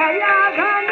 दया घन